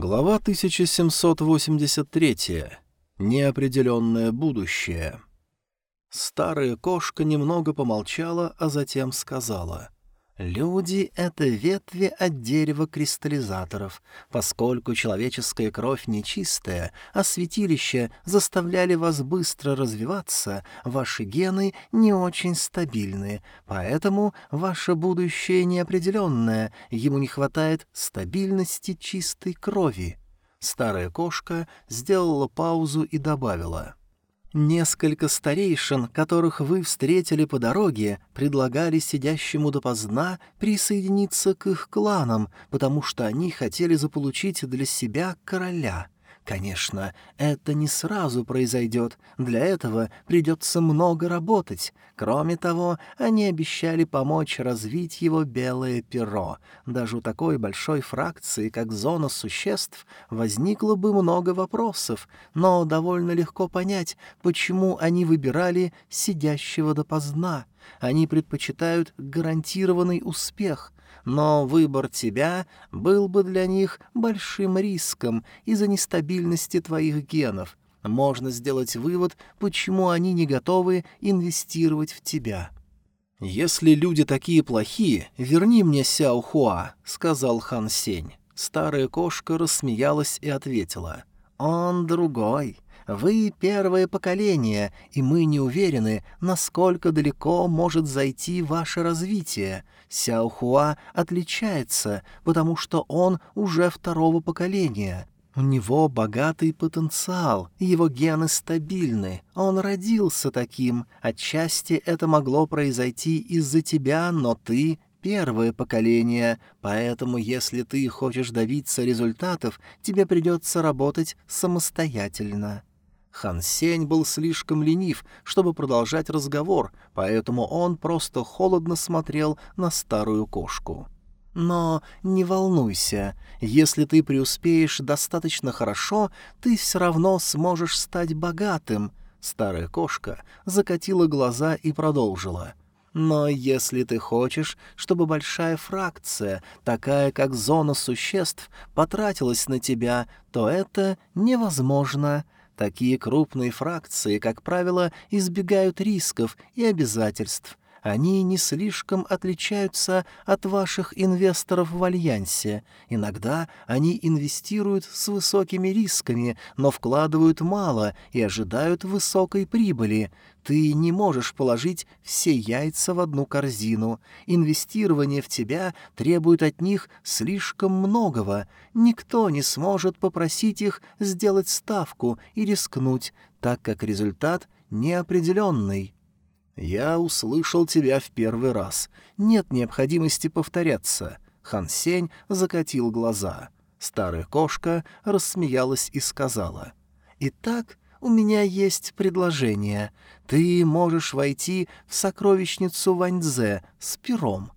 Глава 1783. Неопределенное будущее. Старая кошка немного помолчала, а затем сказала — Люди — это ветви от дерева кристаллизаторов. Поскольку человеческая кровь нечистая, а святилища заставляли вас быстро развиваться, ваши гены не очень стабильны, поэтому ваше будущее неопределенное, ему не хватает стабильности чистой крови. Старая кошка сделала паузу и добавила — Несколько старейшин, которых вы встретили по дороге, предлагали сидящему допоздна присоединиться к их кланам, потому что они хотели заполучить для себя короля. Конечно, это не сразу произойдет, для этого придется много работать. Кроме того, они обещали помочь развить его белое перо. Даже у такой большой фракции, как зона существ, возникло бы много вопросов, но довольно легко понять, почему они выбирали сидящего допоздна. Они предпочитают гарантированный успех — но выбор тебя был бы для них большим риском из-за нестабильности твоих генов. Можно сделать вывод, почему они не готовы инвестировать в тебя. «Если люди такие плохие, верни мне Сяо Хуа», — сказал Хан Сень. Старая кошка рассмеялась и ответила. «Он другой. Вы первое поколение, и мы не уверены, насколько далеко может зайти ваше развитие. Сяохуа отличается, потому что он уже второго поколения. У него богатый потенциал, его гены стабильны. Он родился таким. Отчасти это могло произойти из-за тебя, но ты первое поколение, поэтому если ты хочешь добиться результатов, тебе придется работать самостоятельно. Хан Сень был слишком ленив, чтобы продолжать разговор, поэтому он просто холодно смотрел на старую кошку. «Но не волнуйся, если ты преуспеешь достаточно хорошо, ты все равно сможешь стать богатым», — старая кошка закатила глаза и продолжила. «Но если ты хочешь, чтобы большая фракция, такая как зона существ, потратилась на тебя, то это невозможно». Такие крупные фракции, как правило, избегают рисков и обязательств. Они не слишком отличаются от ваших инвесторов в Альянсе. Иногда они инвестируют с высокими рисками, но вкладывают мало и ожидают высокой прибыли. Ты не можешь положить все яйца в одну корзину. Инвестирование в тебя требует от них слишком многого. Никто не сможет попросить их сделать ставку и рискнуть, так как результат неопределенный. «Я услышал тебя в первый раз. Нет необходимости повторяться». Хан Сень закатил глаза. Старая кошка рассмеялась и сказала. «Итак, у меня есть предложение. Ты можешь войти в сокровищницу Ваньзе с пером».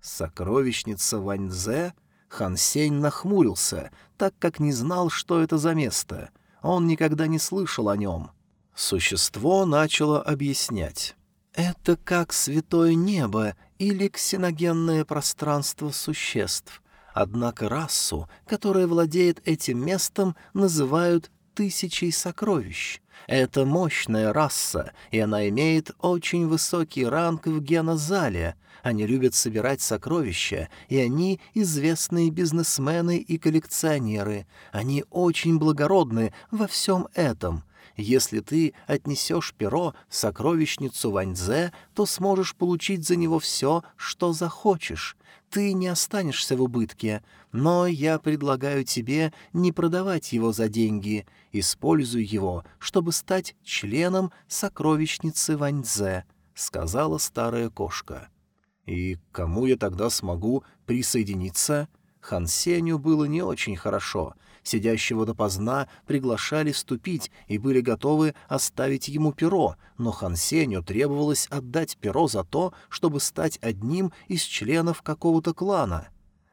«Сокровищница Ваньзе?» Хан Сень нахмурился, так как не знал, что это за место. Он никогда не слышал о нем. Существо начало объяснять. «Это как святое небо или ксеногенное пространство существ. Однако расу, которая владеет этим местом, называют тысячей сокровищ. Это мощная раса, и она имеет очень высокий ранг в генозале. Они любят собирать сокровища, и они известные бизнесмены и коллекционеры. Они очень благородны во всем этом. Если ты отнесешь перо в сокровищницу Ваньзе, то сможешь получить за него все, что захочешь ты не останешься в убытке, но я предлагаю тебе не продавать его за деньги, используй его, чтобы стать членом сокровищницы Ваньзе», — сказала старая кошка. «И кому я тогда смогу присоединиться?» Хан Сеню было не очень хорошо — Сидящего допоздна приглашали вступить и были готовы оставить ему перо, но Хан Сеню требовалось отдать перо за то, чтобы стать одним из членов какого-то клана.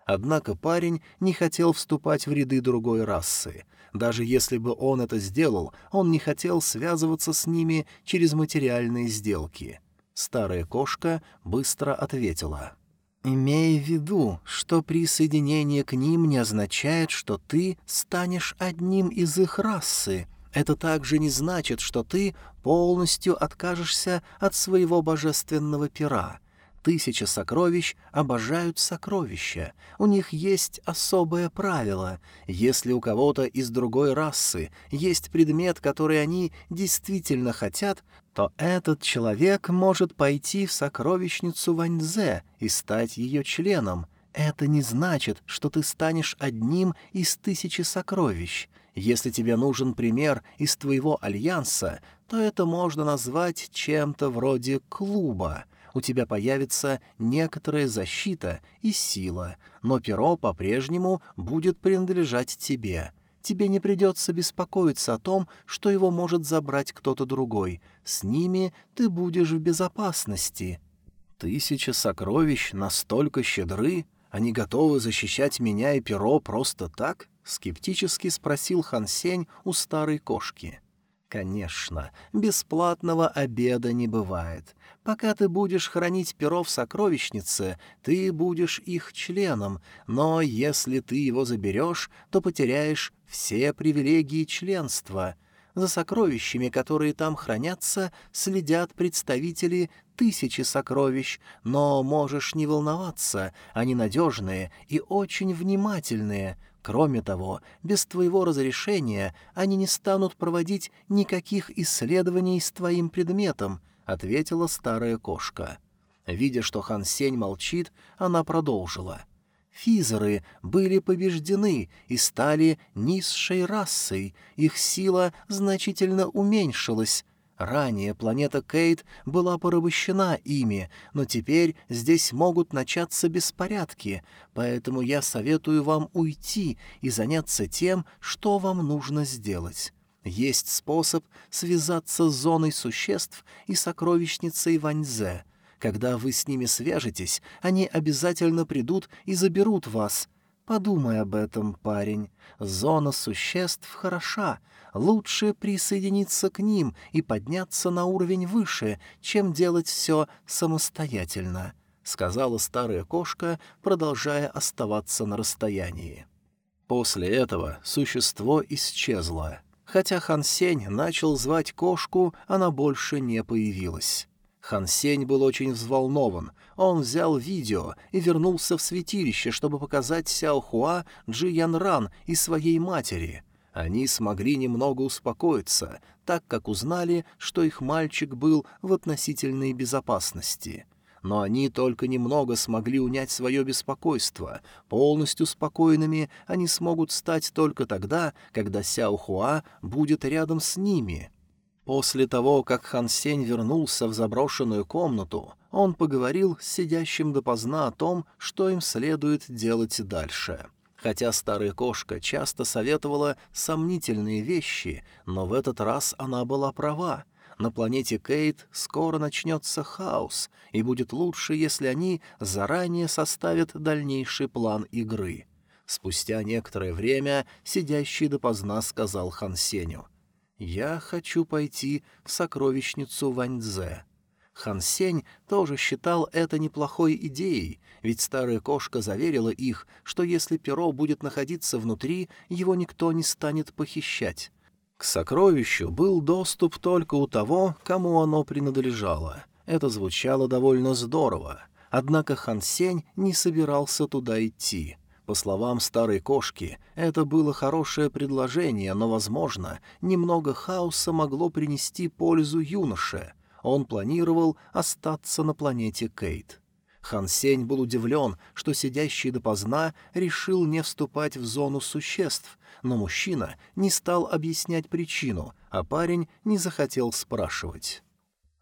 Однако парень не хотел вступать в ряды другой расы. Даже если бы он это сделал, он не хотел связываться с ними через материальные сделки. Старая кошка быстро ответила — Имей в виду, что присоединение к ним не означает, что ты станешь одним из их расы. Это также не значит, что ты полностью откажешься от своего божественного пера. Тысяча сокровищ обожают сокровища. У них есть особое правило. Если у кого-то из другой расы есть предмет, который они действительно хотят, то этот человек может пойти в сокровищницу Ваньзе и стать ее членом. Это не значит, что ты станешь одним из тысячи сокровищ. Если тебе нужен пример из твоего альянса, то это можно назвать чем-то вроде клуба — у тебя появится некоторая защита и сила, но перо по-прежнему будет принадлежать тебе. Тебе не придется беспокоиться о том, что его может забрать кто-то другой. С ними ты будешь в безопасности. Тысяча сокровищ настолько щедры, они готовы защищать меня и перо просто так? Скептически спросил Хансень у старой кошки. Конечно, бесплатного обеда не бывает. Пока ты будешь хранить перо в сокровищнице, ты будешь их членом, но если ты его заберешь, то потеряешь все привилегии членства. За сокровищами, которые там хранятся, следят представители тысячи сокровищ, но можешь не волноваться, они надежные и очень внимательные. Кроме того, без твоего разрешения они не станут проводить никаких исследований с твоим предметом —— ответила старая кошка. Видя, что Хан Сень молчит, она продолжила. «Физеры были побеждены и стали низшей расой, их сила значительно уменьшилась». Ранее планета Кейт была порабощена ими, но теперь здесь могут начаться беспорядки, поэтому я советую вам уйти и заняться тем, что вам нужно сделать. Есть способ связаться с зоной существ и сокровищницей Ваньзе. Когда вы с ними свяжетесь, они обязательно придут и заберут вас. Подумай об этом, парень. Зона существ хороша. Лучше присоединиться к ним и подняться на уровень выше, чем делать все самостоятельно», — сказала старая кошка, продолжая оставаться на расстоянии. После этого существо исчезло. Хотя Хан Сень начал звать кошку, она больше не появилась. Хан Сень был очень взволнован. Он взял видео и вернулся в святилище, чтобы показать Сяо Хуа Джи Ян Ран и своей матери. Они смогли немного успокоиться, так как узнали, что их мальчик был в относительной безопасности но они только немного смогли унять свое беспокойство. Полностью спокойными они смогут стать только тогда, когда Сяо Хуа будет рядом с ними. После того, как Хан Сень вернулся в заброшенную комнату, он поговорил с сидящим допоздна о том, что им следует делать дальше. Хотя старая кошка часто советовала сомнительные вещи, но в этот раз она была права — на планете Кейт скоро начнется хаос, и будет лучше, если они заранее составят дальнейший план игры. Спустя некоторое время сидящий допоздна сказал Хан Сеню. «Я хочу пойти в сокровищницу Ваньцзе». Хан Сень тоже считал это неплохой идеей, ведь старая кошка заверила их, что если перо будет находиться внутри, его никто не станет похищать. К сокровищу был доступ только у того, кому оно принадлежало. Это звучало довольно здорово. Однако Хан Сень не собирался туда идти. По словам старой кошки, это было хорошее предложение, но, возможно, немного хаоса могло принести пользу юноше. Он планировал остаться на планете Кейт. Хан Сень был удивлен, что сидящий допоздна решил не вступать в зону существ, но мужчина не стал объяснять причину, а парень не захотел спрашивать.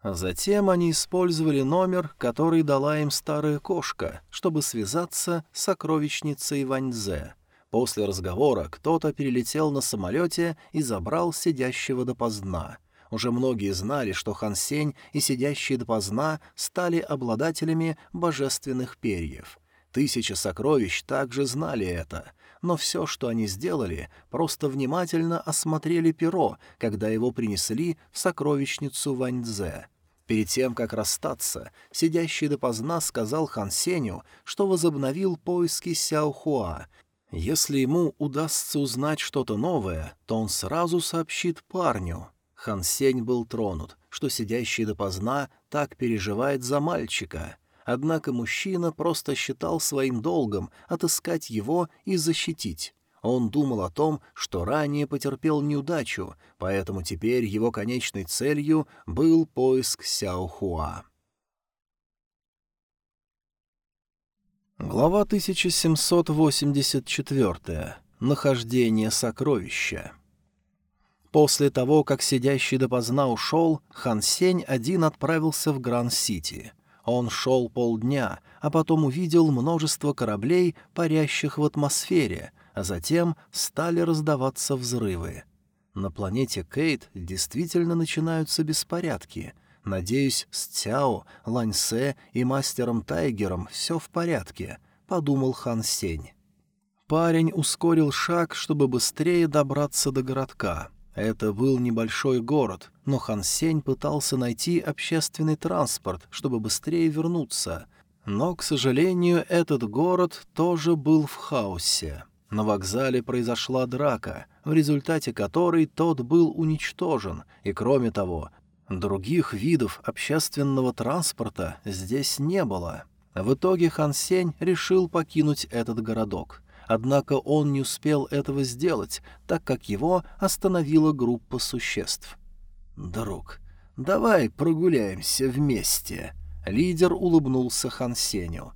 Затем они использовали номер, который дала им старая кошка, чтобы связаться с сокровищницей Ваньзе. После разговора кто-то перелетел на самолете и забрал сидящего допоздна. Уже многие знали, что Хан Сень и сидящие допоздна стали обладателями божественных перьев. Тысяча сокровищ также знали это, но все, что они сделали, просто внимательно осмотрели перо, когда его принесли в сокровищницу Ваньцзе. Перед тем, как расстаться, сидящий допоздна сказал Хан Сеню, что возобновил поиски Сяохуа. Если ему удастся узнать что-то новое, то он сразу сообщит парню. Хан Сень был тронут, что сидящий допоздна так переживает за мальчика. Однако мужчина просто считал своим долгом отыскать его и защитить. Он думал о том, что ранее потерпел неудачу, поэтому теперь его конечной целью был поиск Сяохуа. Глава 1784. Нахождение сокровища. После того, как сидящий допоздна ушел, Хан Сень один отправился в Гранд-Сити. Он шел полдня, а потом увидел множество кораблей, парящих в атмосфере — а затем стали раздаваться взрывы. На планете Кейт действительно начинаются беспорядки. Надеюсь, с Цяо, Ланьсе и мастером Тайгером все в порядке, — подумал Хан Сень. Парень ускорил шаг, чтобы быстрее добраться до городка. Это был небольшой город, но Хан Сень пытался найти общественный транспорт, чтобы быстрее вернуться. Но, к сожалению, этот город тоже был в хаосе. На вокзале произошла драка, в результате которой тот был уничтожен, и, кроме того, других видов общественного транспорта здесь не было. В итоге Хан Сень решил покинуть этот городок. Однако он не успел этого сделать, так как его остановила группа существ. «Друг, давай прогуляемся вместе», — лидер улыбнулся Хан Сеню.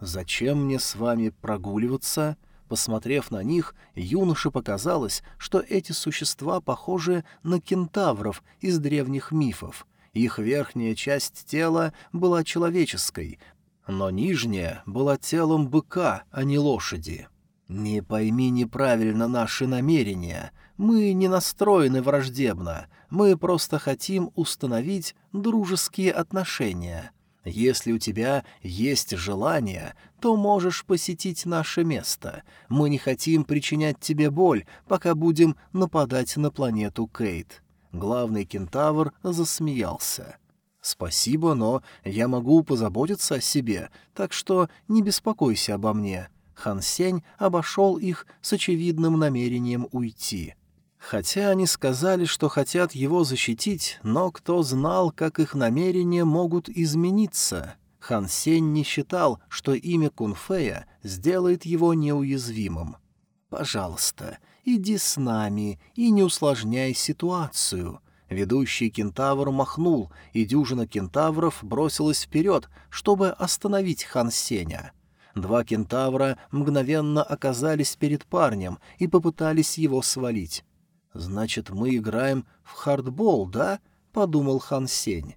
«Зачем мне с вами прогуливаться?» Посмотрев на них, юноше показалось, что эти существа похожи на кентавров из древних мифов. Их верхняя часть тела была человеческой, но нижняя была телом быка, а не лошади. «Не пойми неправильно наши намерения. Мы не настроены враждебно. Мы просто хотим установить дружеские отношения. Если у тебя есть желание, то можешь посетить наше место. Мы не хотим причинять тебе боль, пока будем нападать на планету Кейт». Главный кентавр засмеялся. «Спасибо, но я могу позаботиться о себе, так что не беспокойся обо мне». Хан Сень обошел их с очевидным намерением уйти. Хотя они сказали, что хотят его защитить, но кто знал, как их намерения могут измениться? Хан Сень не считал, что имя Кунфея сделает его неуязвимым. «Пожалуйста, иди с нами и не усложняй ситуацию». Ведущий кентавр махнул, и дюжина кентавров бросилась вперед, чтобы остановить Хан Сеня. Два кентавра мгновенно оказались перед парнем и попытались его свалить. «Значит, мы играем в хардбол, да?» — подумал Хан Сень.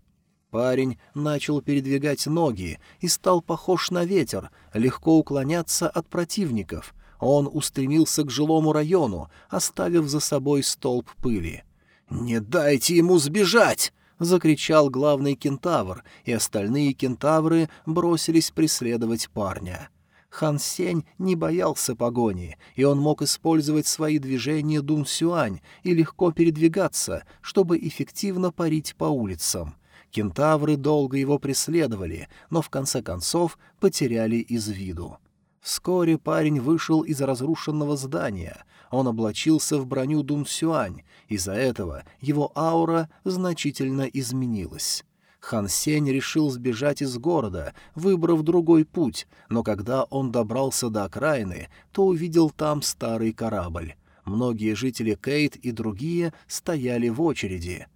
Парень начал передвигать ноги и стал похож на ветер, легко уклоняться от противников. Он устремился к жилому району, оставив за собой столб пыли. «Не дайте ему сбежать!» — закричал главный кентавр, и остальные кентавры бросились преследовать парня. Хан Сень не боялся погони, и он мог использовать свои движения Дун Сюань и легко передвигаться, чтобы эффективно парить по улицам. Кентавры долго его преследовали, но в конце концов потеряли из виду. Вскоре парень вышел из разрушенного здания. Он облачился в броню Дун Сюань, из-за этого его аура значительно изменилась. Хан Сень решил сбежать из города, выбрав другой путь, но когда он добрался до окраины, то увидел там старый корабль. Многие жители Кейт и другие стояли в очереди.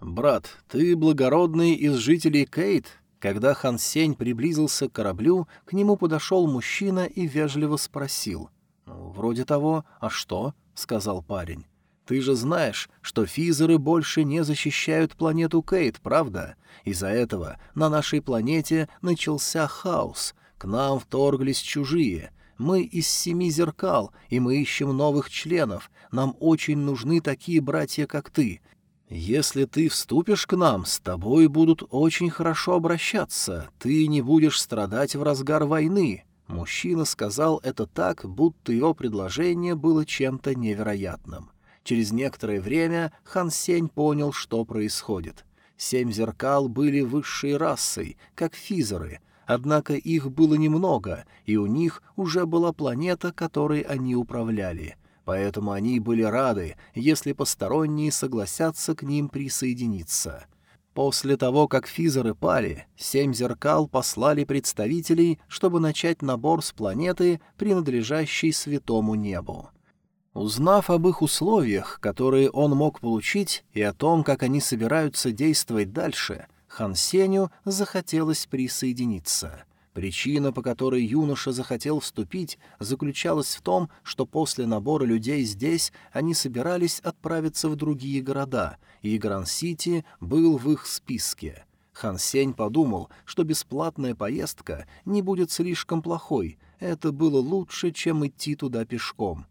«Брат, ты благородный из жителей Кейт?» Когда Хан Сень приблизился к кораблю, к нему подошел мужчина и вежливо спросил. «Ну, «Вроде того. А что?» — сказал парень. Ты же знаешь, что физеры больше не защищают планету Кейт, правда? Из-за этого на нашей планете начался хаос. К нам вторглись чужие. Мы из семи зеркал, и мы ищем новых членов. Нам очень нужны такие братья, как ты. Если ты вступишь к нам, с тобой будут очень хорошо обращаться. Ты не будешь страдать в разгар войны. Мужчина сказал это так, будто его предложение было чем-то невероятным. Через некоторое время Хан Сень понял, что происходит. Семь зеркал были высшей расой, как физеры, однако их было немного, и у них уже была планета, которой они управляли. Поэтому они были рады, если посторонние согласятся к ним присоединиться. После того, как физеры пали, семь зеркал послали представителей, чтобы начать набор с планеты, принадлежащей святому небу. Узнав об их условиях, которые он мог получить, и о том, как они собираются действовать дальше, Хан Сеню захотелось присоединиться. Причина, по которой юноша захотел вступить, заключалась в том, что после набора людей здесь они собирались отправиться в другие города, и Гран-Сити был в их списке. Хан Сень подумал, что бесплатная поездка не будет слишком плохой, это было лучше, чем идти туда пешком.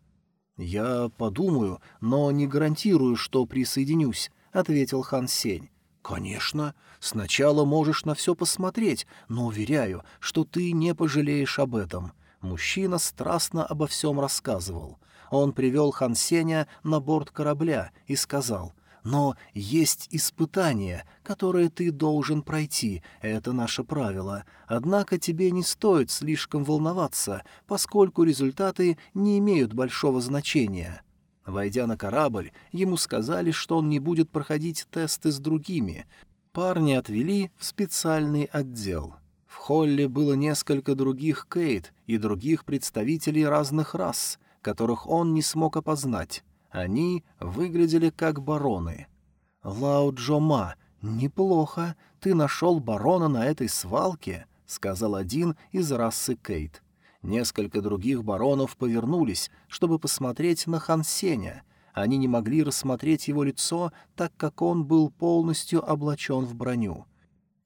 «Я подумаю, но не гарантирую, что присоединюсь», — ответил Хан Сень. «Конечно. Сначала можешь на все посмотреть, но уверяю, что ты не пожалеешь об этом». Мужчина страстно обо всем рассказывал. Он привел Хан Сеня на борт корабля и сказал, но есть испытание, которое ты должен пройти, это наше правило. Однако тебе не стоит слишком волноваться, поскольку результаты не имеют большого значения». Войдя на корабль, ему сказали, что он не будет проходить тесты с другими. Парни отвели в специальный отдел. В холле было несколько других Кейт и других представителей разных рас, которых он не смог опознать. Они выглядели как бароны. «Лао Джома, неплохо, ты нашел барона на этой свалке», — сказал один из расы Кейт. Несколько других баронов повернулись, чтобы посмотреть на Хан Сеня. Они не могли рассмотреть его лицо, так как он был полностью облачен в броню.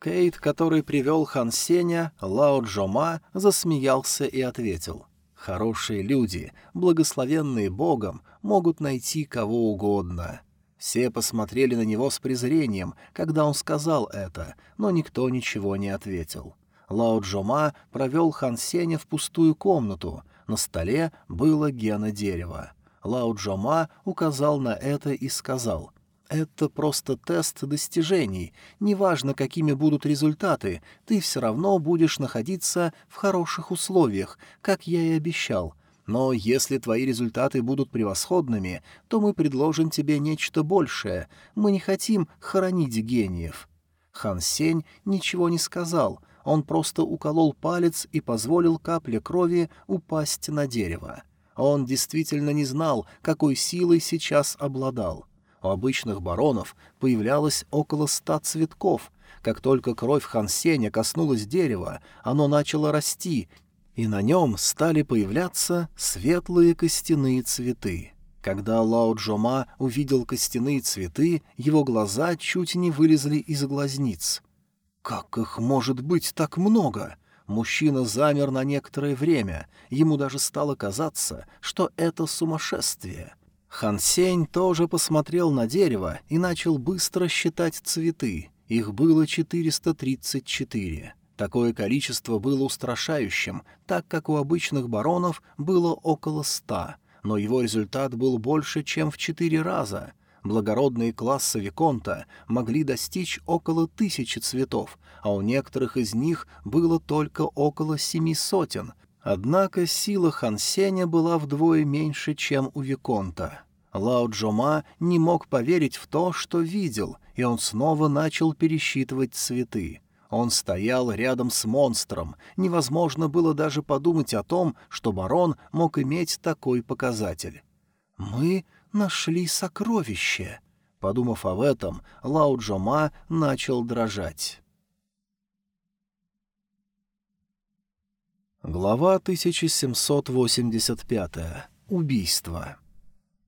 Кейт, который привел Хан Сеня, Лао Джома, засмеялся и ответил. «Хорошие люди, благословенные Богом, могут найти кого угодно». Все посмотрели на него с презрением, когда он сказал это, но никто ничего не ответил. Лао Джома провел Хан Сеня в пустую комнату. На столе было гена дерева. Лао Джома указал на это и сказал, «Это просто тест достижений. Неважно, какими будут результаты, ты все равно будешь находиться в хороших условиях, как я и обещал. Но если твои результаты будут превосходными, то мы предложим тебе нечто большее. Мы не хотим хоронить гениев». Хан Сень ничего не сказал, он просто уколол палец и позволил капле крови упасть на дерево. Он действительно не знал, какой силой сейчас обладал. У обычных баронов появлялось около ста цветков. Как только кровь Хан Сеня коснулась дерева, оно начало расти, и на нем стали появляться светлые костяные цветы. Когда Лао Джома увидел костяные цветы, его глаза чуть не вылезли из глазниц. «Как их может быть так много?» Мужчина замер на некоторое время, ему даже стало казаться, что это сумасшествие. Хан Сень тоже посмотрел на дерево и начал быстро считать цветы. Их было 434. Такое количество было устрашающим, так как у обычных баронов было около ста, но его результат был больше, чем в четыре раза. Благородные классы Виконта могли достичь около тысячи цветов, а у некоторых из них было только около семи сотен. Однако сила Хансеня была вдвое меньше, чем у Виконта. Лао Джома не мог поверить в то, что видел, и он снова начал пересчитывать цветы. Он стоял рядом с монстром. Невозможно было даже подумать о том, что барон мог иметь такой показатель. «Мы нашли сокровище!» Подумав об этом, Лао Джома начал дрожать. Глава 1785. Убийство.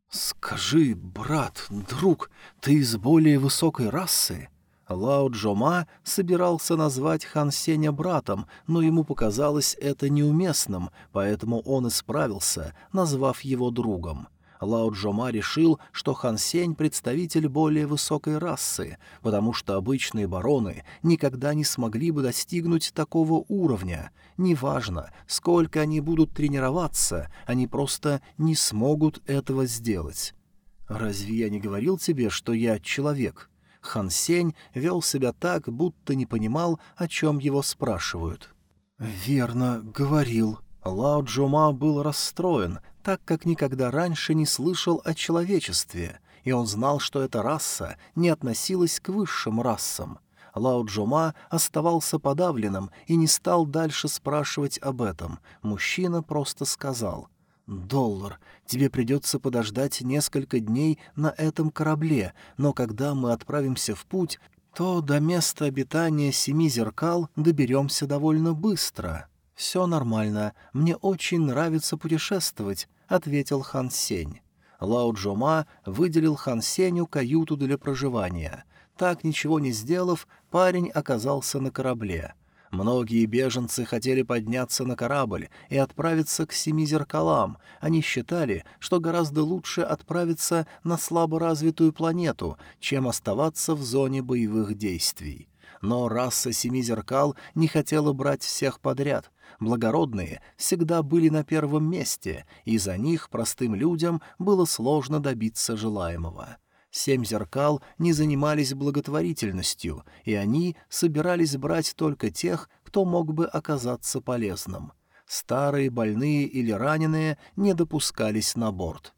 «Скажи, брат, друг, ты из более высокой расы?» Лао Джома собирался назвать Хан Сеня братом, но ему показалось это неуместным, поэтому он исправился, назвав его другом. Лао Джома решил, что Хан Сень — представитель более высокой расы, потому что обычные бароны никогда не смогли бы достигнуть такого уровня. Неважно, сколько они будут тренироваться, они просто не смогут этого сделать. «Разве я не говорил тебе, что я человек?» Хан Сень вел себя так, будто не понимал, о чем его спрашивают. «Верно, говорил». Лао Джума был расстроен, так как никогда раньше не слышал о человечестве, и он знал, что эта раса не относилась к высшим расам. Лао Джума оставался подавленным и не стал дальше спрашивать об этом. Мужчина просто сказал «Доллар, тебе придется подождать несколько дней на этом корабле, но когда мы отправимся в путь, то до места обитания семи зеркал доберемся довольно быстро». «Все нормально, мне очень нравится путешествовать», — ответил Хан Сень. Лао Джома выделил Хан Сенью каюту для проживания. Так, ничего не сделав, парень оказался на корабле. Многие беженцы хотели подняться на корабль и отправиться к семи зеркалам. Они считали, что гораздо лучше отправиться на слаборазвитую планету, чем оставаться в зоне боевых действий. Но раса семи зеркал не хотела брать всех подряд. Благородные всегда были на первом месте, и за них простым людям было сложно добиться желаемого. Семь зеркал не занимались благотворительностью, и они собирались брать только тех, кто мог бы оказаться полезным. Старые, больные или раненые не допускались на борт.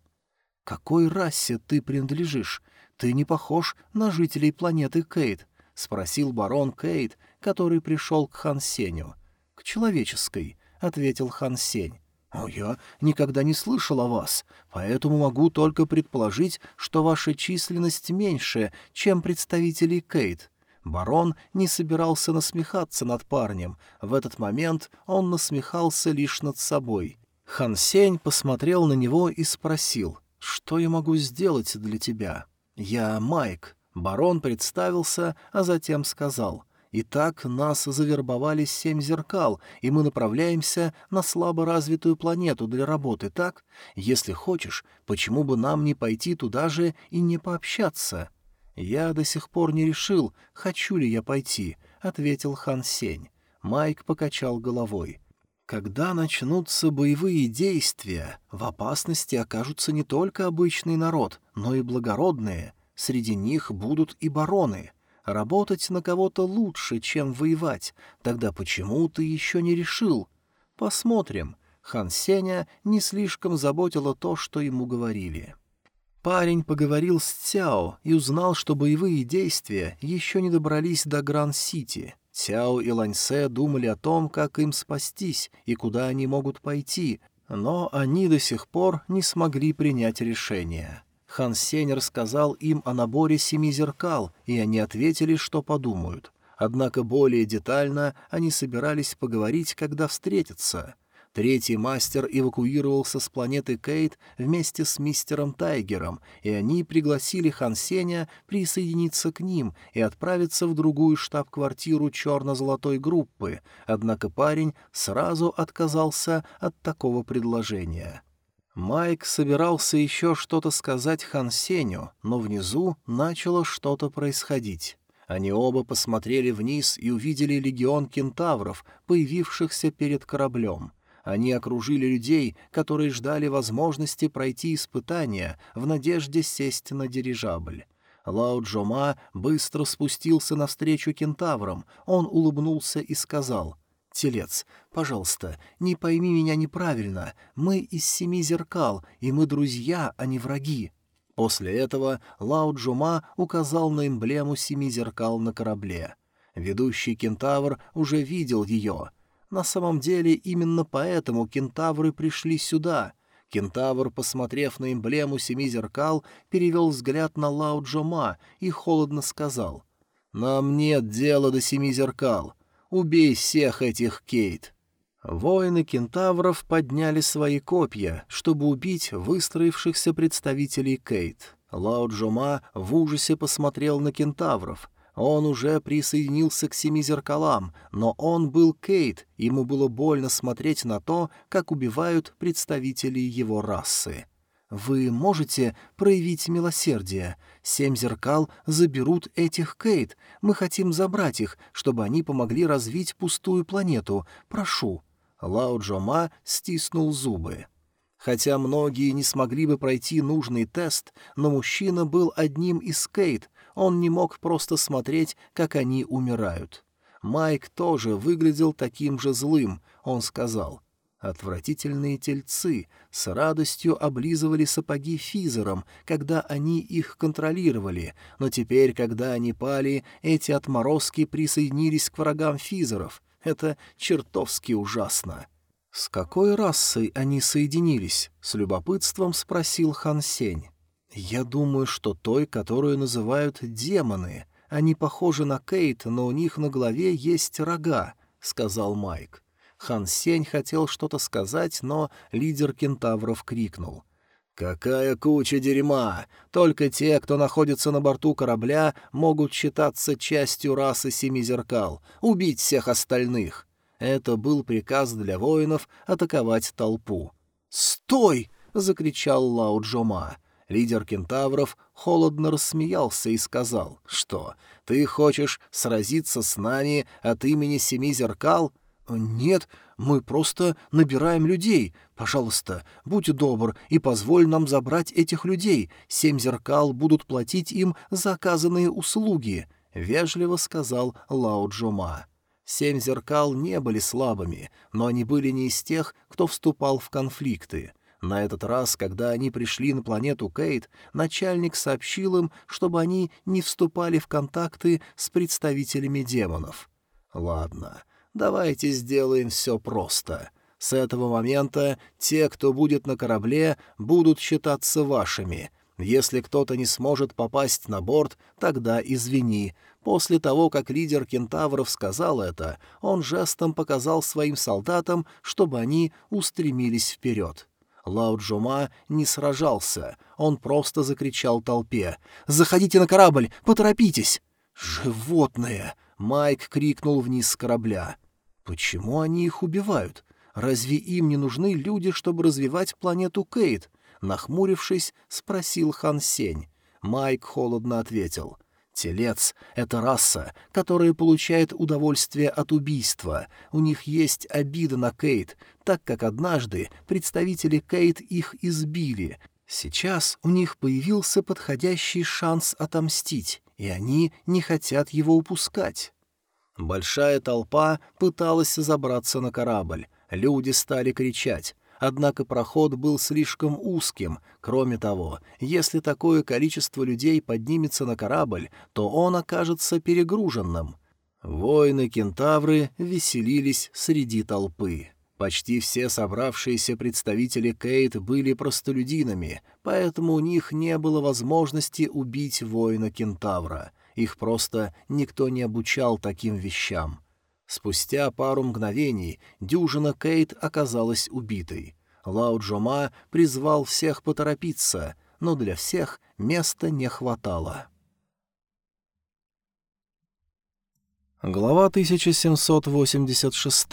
«Какой расе ты принадлежишь? Ты не похож на жителей планеты Кейт», — спросил барон Кейт, который пришел к Хан Сеню. «К человеческой», — ответил Хан Сень. «О, я никогда не слышал о вас, поэтому могу только предположить, что ваша численность меньше, чем представителей Кейт». Барон не собирался насмехаться над парнем. В этот момент он насмехался лишь над собой. Хан Сень посмотрел на него и спросил, «Что я могу сделать для тебя?» «Я Майк». Барон представился, а затем сказал, Итак, нас завербовали семь зеркал, и мы направляемся на слабо развитую планету для работы, так? Если хочешь, почему бы нам не пойти туда же и не пообщаться?» «Я до сих пор не решил, хочу ли я пойти», — ответил Хан Сень. Майк покачал головой. «Когда начнутся боевые действия, в опасности окажутся не только обычный народ, но и благородные. Среди них будут и бароны. Работать на кого-то лучше, чем воевать. Тогда почему ты еще не решил? Посмотрим. Хан Сеня не слишком заботило то, что ему говорили. Парень поговорил с Цяо и узнал, что боевые действия еще не добрались до Гранд-Сити. Цяо и Ланьсе думали о том, как им спастись и куда они могут пойти, но они до сих пор не смогли принять решение. Хан Сень рассказал им о наборе семи зеркал, и они ответили, что подумают. Однако более детально они собирались поговорить, когда встретятся. Третий мастер эвакуировался с планеты Кейт вместе с мистером Тайгером, и они пригласили Хан Сеня присоединиться к ним и отправиться в другую штаб-квартиру черно-золотой группы, однако парень сразу отказался от такого предложения. Майк собирался еще что-то сказать Хан Сеню, но внизу начало что-то происходить. Они оба посмотрели вниз и увидели легион кентавров, появившихся перед кораблем. Они окружили людей, которые ждали возможности пройти испытания в надежде сесть на дирижабль. Лао Джома быстро спустился навстречу кентаврам, он улыбнулся и сказал — «Телец, пожалуйста, не пойми меня неправильно. Мы из семи зеркал, и мы друзья, а не враги». После этого Лао Джума указал на эмблему семи зеркал на корабле. Ведущий кентавр уже видел ее. На самом деле именно поэтому кентавры пришли сюда. Кентавр, посмотрев на эмблему семи зеркал, перевел взгляд на Лао Джума и холодно сказал — «Нам нет дела до семи зеркал. Убей всех этих Кейт!» Воины кентавров подняли свои копья, чтобы убить выстроившихся представителей Кейт. Лао Джума в ужасе посмотрел на кентавров. Он уже присоединился к семи зеркалам, но он был Кейт, ему было больно смотреть на то, как убивают представителей его расы. Вы можете проявить милосердие. Семь зеркал заберут этих Кейт. Мы хотим забрать их, чтобы они помогли развить пустую планету. Прошу». Лао Джома стиснул зубы. Хотя многие не смогли бы пройти нужный тест, но мужчина был одним из Кейт. Он не мог просто смотреть, как они умирают. Майк тоже выглядел таким же злым. Он сказал, Отвратительные тельцы с радостью облизывали сапоги физером, когда они их контролировали, но теперь, когда они пали, эти отморозки присоединились к врагам физеров. Это чертовски ужасно. «С какой расой они соединились?» — с любопытством спросил Хан Сень. «Я думаю, что той, которую называют демоны. Они похожи на Кейт, но у них на голове есть рога», — сказал Майк. Хан Сень хотел что-то сказать, но лидер кентавров крикнул. «Какая куча дерьма! Только те, кто находится на борту корабля, могут считаться частью расы Семи Зеркал. Убить всех остальных!» Это был приказ для воинов атаковать толпу. «Стой!» — закричал Лао Джома. Лидер кентавров холодно рассмеялся и сказал, что «Ты хочешь сразиться с нами от имени Семи Зеркал?» «Нет, мы просто набираем людей. Пожалуйста, будь добр и позволь нам забрать этих людей. Семь зеркал будут платить им за оказанные услуги», — вежливо сказал Лао Джома. Семь зеркал не были слабыми, но они были не из тех, кто вступал в конфликты. На этот раз, когда они пришли на планету Кейт, начальник сообщил им, чтобы они не вступали в контакты с представителями демонов. «Ладно». Давайте сделаем все просто. С этого момента те, кто будет на корабле, будут считаться вашими. Если кто-то не сможет попасть на борт, тогда извини. После того, как лидер кентавров сказал это, он жестом показал своим солдатам, чтобы они устремились вперед. Лао Джума не сражался, он просто закричал толпе. «Заходите на корабль! Поторопитесь!» «Животные!» — Майк крикнул вниз с корабля. Почему они их убивают? Разве им не нужны люди, чтобы развивать планету Кейт? Нахмурившись, спросил Хан Сень. Майк холодно ответил. Телец — это раса, которая получает удовольствие от убийства. У них есть обида на Кейт, так как однажды представители Кейт их избили. Сейчас у них появился подходящий шанс отомстить, и они не хотят его упускать. Большая толпа пыталась забраться на корабль. Люди стали кричать. Однако проход был слишком узким. Кроме того, если такое количество людей поднимется на корабль, то он окажется перегруженным. Воины-кентавры веселились среди толпы. Почти все собравшиеся представители Кейт были простолюдинами, поэтому у них не было возможности убить воина-кентавра — их просто никто не обучал таким вещам. Спустя пару мгновений дюжина Кейт оказалась убитой. Лао Джома призвал всех поторопиться, но для всех места не хватало. Глава 1786.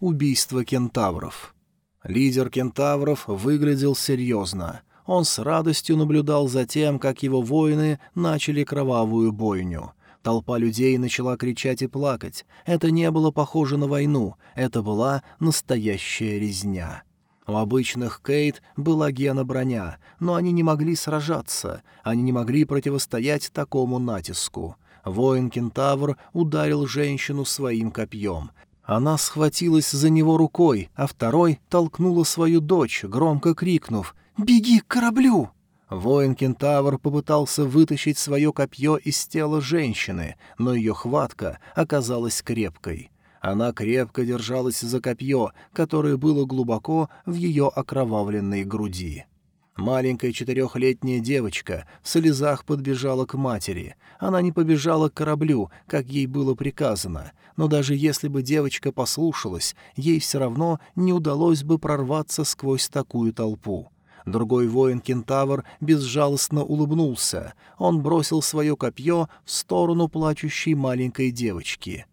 Убийство кентавров. Лидер кентавров выглядел серьезно. Он с радостью наблюдал за тем, как его воины начали кровавую бойню. Толпа людей начала кричать и плакать. Это не было похоже на войну, это была настоящая резня. У обычных Кейт была гена-броня, но они не могли сражаться, они не могли противостоять такому натиску. Воин-кентавр ударил женщину своим копьем. Она схватилась за него рукой, а второй толкнула свою дочь, громко крикнув «Беги к кораблю!» Воин-кентавр попытался вытащить свое копье из тела женщины, но ее хватка оказалась крепкой. Она крепко держалась за копье, которое было глубоко в ее окровавленной груди. Маленькая четырехлетняя девочка в слезах подбежала к матери. Она не побежала к кораблю, как ей было приказано, но даже если бы девочка послушалась, ей все равно не удалось бы прорваться сквозь такую толпу. Другой воин-кентавр безжалостно улыбнулся. Он бросил свое копье в сторону плачущей маленькой девочки.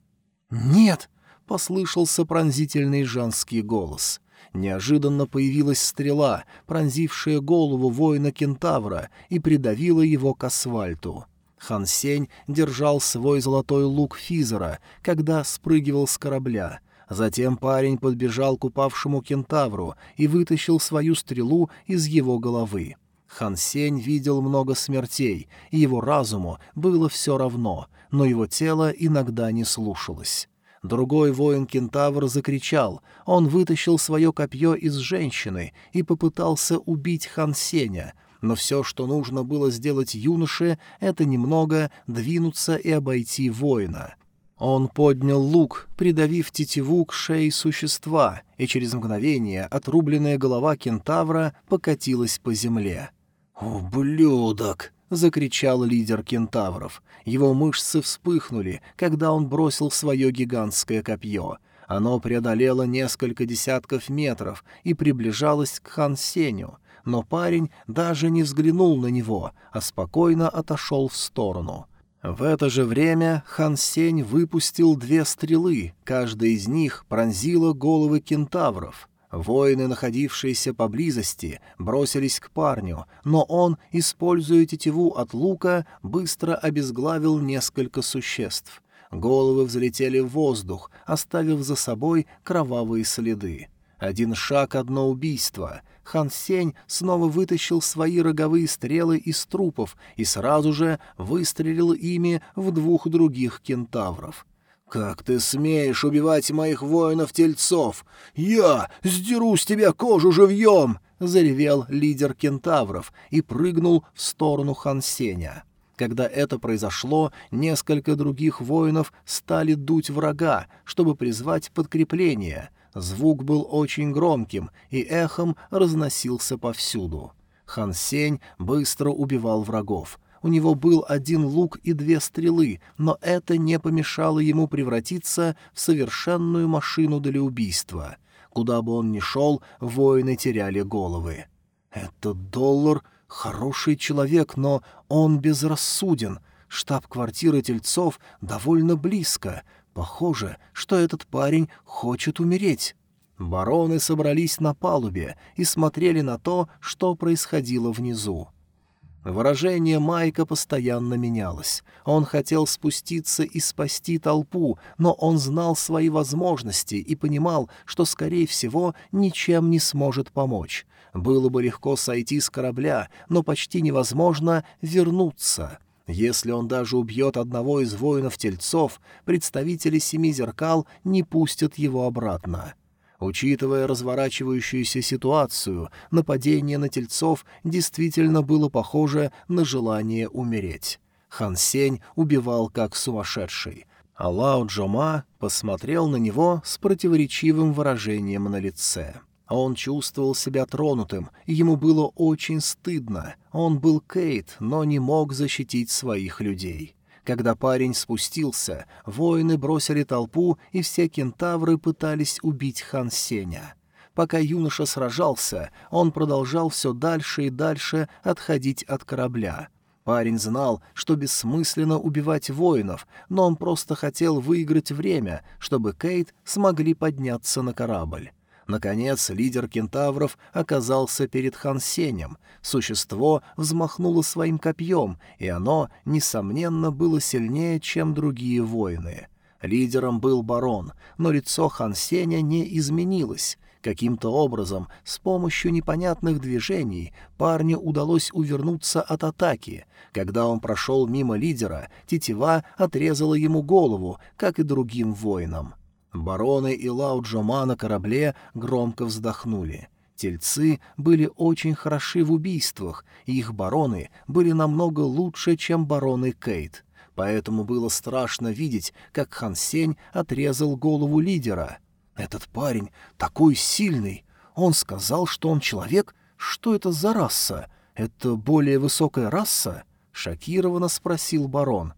«Нет!» — послышался пронзительный женский голос. Неожиданно появилась стрела, пронзившая голову воина-кентавра и придавила его к асфальту. Хан Сень держал свой золотой лук Физера, когда спрыгивал с корабля — Затем парень подбежал к упавшему кентавру и вытащил свою стрелу из его головы. Хан Сень видел много смертей, и его разуму было все равно, но его тело иногда не слушалось. Другой воин-кентавр закричал. Он вытащил свое копье из женщины и попытался убить Хан Сеня, но все, что нужно было сделать юноше, это немного двинуться и обойти воина. Он поднял лук, придавив тетиву к шее существа, и через мгновение отрубленная голова кентавра покатилась по земле. «Ублюдок!» — закричал лидер кентавров. Его мышцы вспыхнули, когда он бросил свое гигантское копье. Оно преодолело несколько десятков метров и приближалось к Хан Сеню, но парень даже не взглянул на него, а спокойно отошел в сторону — в это же время Хан Сень выпустил две стрелы, каждая из них пронзила головы кентавров. Воины, находившиеся поблизости, бросились к парню, но он, используя тетиву от лука, быстро обезглавил несколько существ. Головы взлетели в воздух, оставив за собой кровавые следы. Один шаг — одно убийство. Хан Сень снова вытащил свои роговые стрелы из трупов и сразу же выстрелил ими в двух других кентавров. «Как ты смеешь убивать моих воинов-тельцов? Я сдеру с тебя кожу живьем!» — заревел лидер кентавров и прыгнул в сторону Хан Сеня. Когда это произошло, несколько других воинов стали дуть врага, чтобы призвать подкрепление — Звук был очень громким и эхом разносился повсюду. Хан Сень быстро убивал врагов. У него был один лук и две стрелы, но это не помешало ему превратиться в совершенную машину для убийства. Куда бы он ни шел, воины теряли головы. «Этот доллар — хороший человек, но он безрассуден. Штаб-квартира Тельцов довольно близко. Похоже, что этот парень хочет умереть. Бароны собрались на палубе и смотрели на то, что происходило внизу. Выражение Майка постоянно менялось. Он хотел спуститься и спасти толпу, но он знал свои возможности и понимал, что, скорее всего, ничем не сможет помочь. Было бы легко сойти с корабля, но почти невозможно вернуться. Если он даже убьет одного из воинов-тельцов, представители Семи Зеркал не пустят его обратно. Учитывая разворачивающуюся ситуацию, нападение на тельцов действительно было похоже на желание умереть. Хан Сень убивал как сумасшедший, а Лао Джома посмотрел на него с противоречивым выражением на лице. Он чувствовал себя тронутым, и ему было очень стыдно. Он был Кейт, но не мог защитить своих людей. Когда парень спустился, воины бросили толпу, и все кентавры пытались убить Хан Сеня. Пока юноша сражался, он продолжал все дальше и дальше отходить от корабля. Парень знал, что бессмысленно убивать воинов, но он просто хотел выиграть время, чтобы Кейт смогли подняться на корабль. Наконец, лидер кентавров оказался перед Хансенем. Существо взмахнуло своим копьем, и оно, несомненно, было сильнее, чем другие воины. Лидером был барон, но лицо Хансеня не изменилось. Каким-то образом, с помощью непонятных движений, парню удалось увернуться от атаки. Когда он прошел мимо лидера, тетива отрезала ему голову, как и другим воинам. Бароны и Лауджома на корабле громко вздохнули. Тельцы были очень хороши в убийствах, и их бароны были намного лучше, чем бароны Кейт. Поэтому было страшно видеть, как Хан Сень отрезал голову лидера. «Этот парень такой сильный! Он сказал, что он человек? Что это за раса? Это более высокая раса?» — шокированно спросил барон.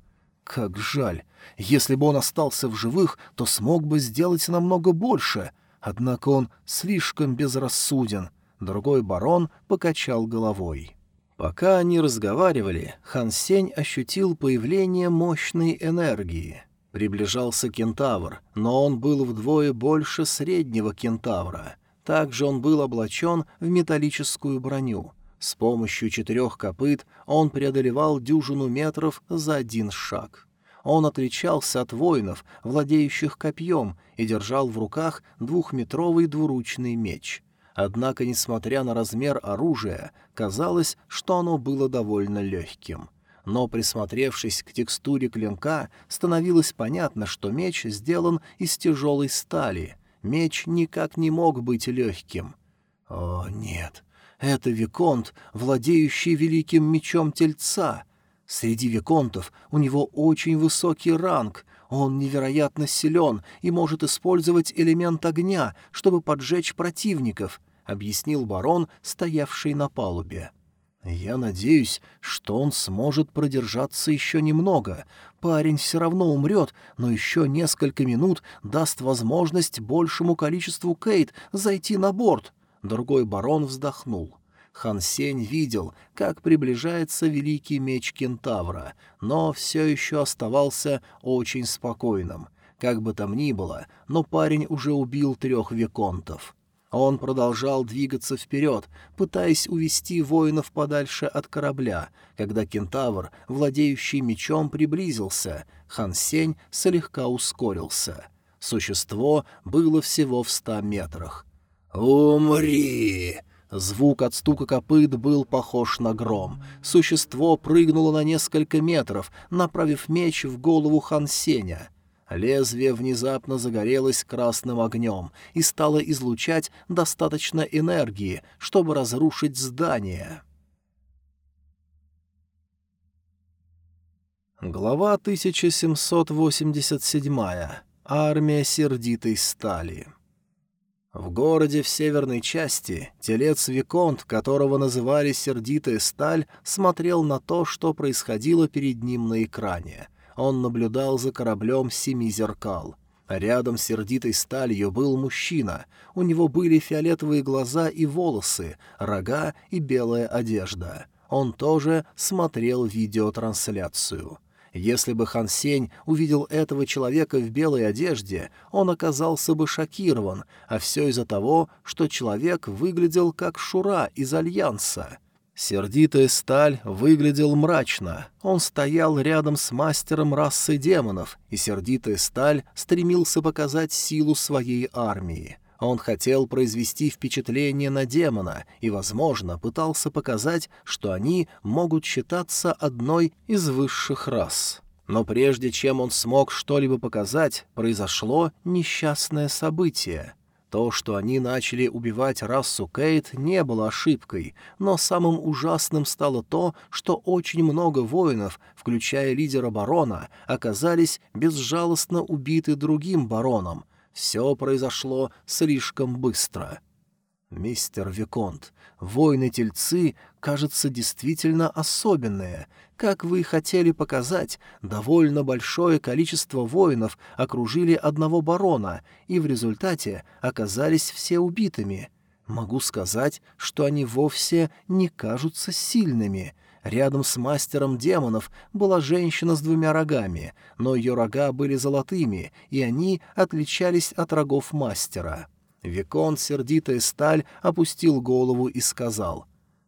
«Как жаль! Если бы он остался в живых, то смог бы сделать намного больше. Однако он слишком безрассуден. Другой барон покачал головой. Пока они разговаривали, Хан Сень ощутил появление мощной энергии. Приближался кентавр, но он был вдвое больше среднего кентавра. Также он был облачен в металлическую броню. С помощью четырех копыт он преодолевал дюжину метров за один шаг. Он отличался от воинов, владеющих копьем, и держал в руках двухметровый двуручный меч. Однако, несмотря на размер оружия, казалось, что оно было довольно легким. Но, присмотревшись к текстуре клинка, становилось понятно, что меч сделан из тяжелой стали. Меч никак не мог быть легким. О, нет, это Виконт, владеющий великим мечом Тельца. Среди Виконтов у него очень высокий ранг, он невероятно силен и может использовать элемент огня, чтобы поджечь противников объяснил барон, стоявший на палубе. «Я надеюсь, что он сможет продержаться еще немного. Парень все равно умрет, но еще несколько минут даст возможность большему количеству Кейт зайти на борт». Другой барон вздохнул. Хан Сень видел, как приближается великий меч кентавра, но все еще оставался очень спокойным. Как бы там ни было, но парень уже убил трех виконтов. Он продолжал двигаться вперед, пытаясь увести воинов подальше от корабля. Когда кентавр, владеющий мечом, приблизился, Хан Сень слегка ускорился. Существо было всего в ста метрах. «Умри!» Звук от стука копыт был похож на гром. Существо прыгнуло на несколько метров, направив меч в голову Хан Сеня — Лезвие внезапно загорелось красным огнем и стало излучать достаточно энергии, чтобы разрушить здание. Глава 1787. Армия сердитой стали. В городе в северной части телец Виконт, которого называли «сердитая сталь», смотрел на то, что происходило перед ним на экране — он наблюдал за кораблем семи зеркал. Рядом с сердитой сталью был мужчина. У него были фиолетовые глаза и волосы, рога и белая одежда. Он тоже смотрел видеотрансляцию. Если бы Хан Сень увидел этого человека в белой одежде, он оказался бы шокирован, а все из-за того, что человек выглядел как Шура из Альянса — Сердитая сталь выглядел мрачно. Он стоял рядом с мастером расы демонов, и сердитая сталь стремился показать силу своей армии. Он хотел произвести впечатление на демона и, возможно, пытался показать, что они могут считаться одной из высших рас. Но прежде чем он смог что-либо показать, произошло несчастное событие — то, что они начали убивать расу Кейт, не было ошибкой, но самым ужасным стало то, что очень много воинов, включая лидера барона, оказались безжалостно убиты другим бароном. Все произошло слишком быстро. «Мистер Виконт, воины-тельцы, кажется, действительно особенные. Как вы хотели показать, довольно большое количество воинов окружили одного барона, и в результате оказались все убитыми. Могу сказать, что они вовсе не кажутся сильными». Рядом с мастером демонов была женщина с двумя рогами, но ее рога были золотыми, и они отличались от рогов мастера. Викон, сердитая сталь, опустил голову и сказал,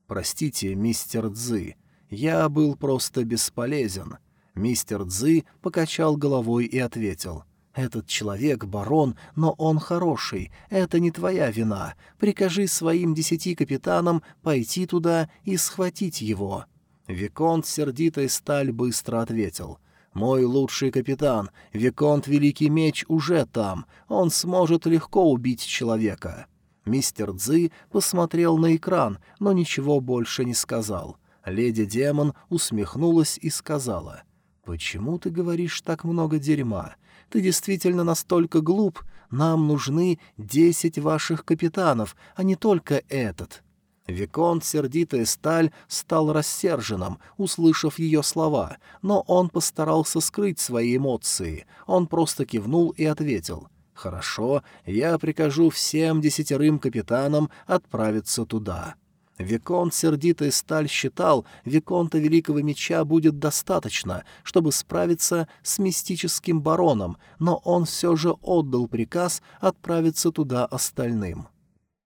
«Простите, мистер Цзы, я был просто бесполезен». Мистер Цзы покачал головой и ответил, «Этот человек — барон, но он хороший, это не твоя вина. Прикажи своим десяти капитанам пойти туда и схватить его». Виконт, сердитая сталь, быстро ответил — мой лучший капитан, Виконт Великий Меч, уже там. Он сможет легко убить человека». Мистер Цзы посмотрел на экран, но ничего больше не сказал. Леди-демон усмехнулась и сказала, «Почему ты говоришь так много дерьма? Ты действительно настолько глуп? Нам нужны десять ваших капитанов, а не только этот». Виконт, сердитая сталь, стал рассерженным, услышав ее слова, но он постарался скрыть свои эмоции. Он просто кивнул и ответил. «Хорошо, я прикажу всем десятерым капитанам отправиться туда». Виконт, сердитая сталь, считал, Виконта Великого Меча будет достаточно, чтобы справиться с мистическим бароном, но он все же отдал приказ отправиться туда остальным.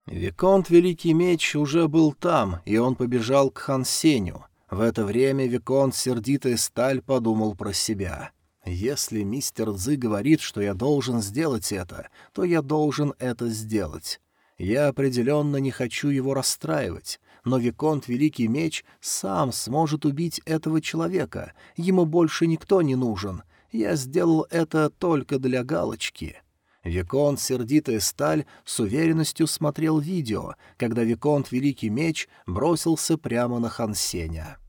Виконт Великий Меч уже был там, и он побежал к Хансеню. В это время Виконт Сердитая Сталь подумал про себя. «Если мистер Цзы говорит, что я должен сделать это, то я должен это сделать». Я определенно не хочу его расстраивать, но Виконт Великий Меч сам сможет убить этого человека, ему больше никто не нужен. Я сделал это только для галочки». Виконт Сердитая Сталь с уверенностью смотрел видео, когда Виконт Великий Меч бросился прямо на Хансеня.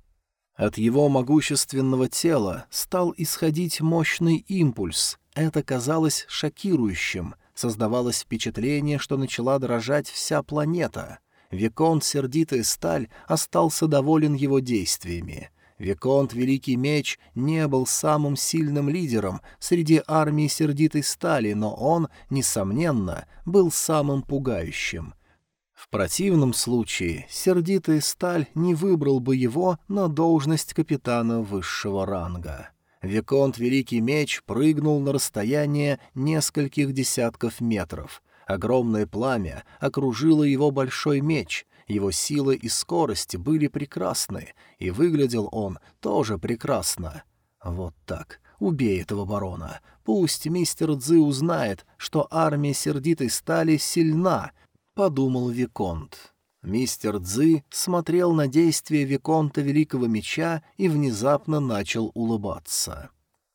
От его могущественного тела стал исходить мощный импульс. Это казалось шокирующим. Создавалось впечатление, что начала дрожать вся планета. Виконт Сердитая Сталь остался доволен его действиями. Виконт Великий Меч не был самым сильным лидером среди армии Сердитой Стали, но он, несомненно, был самым пугающим. В противном случае Сердитая Сталь не выбрал бы его на должность капитана высшего ранга. Виконт Великий Меч прыгнул на расстояние нескольких десятков метров. Огромное пламя окружило его большой меч, его сила и скорость были прекрасны, и выглядел он тоже прекрасно. Вот так. Убей этого барона. Пусть мистер Цзы узнает, что армия сердитой стали сильна, — подумал Виконт. Мистер Цзы смотрел на действия Виконта Великого Меча и внезапно начал улыбаться.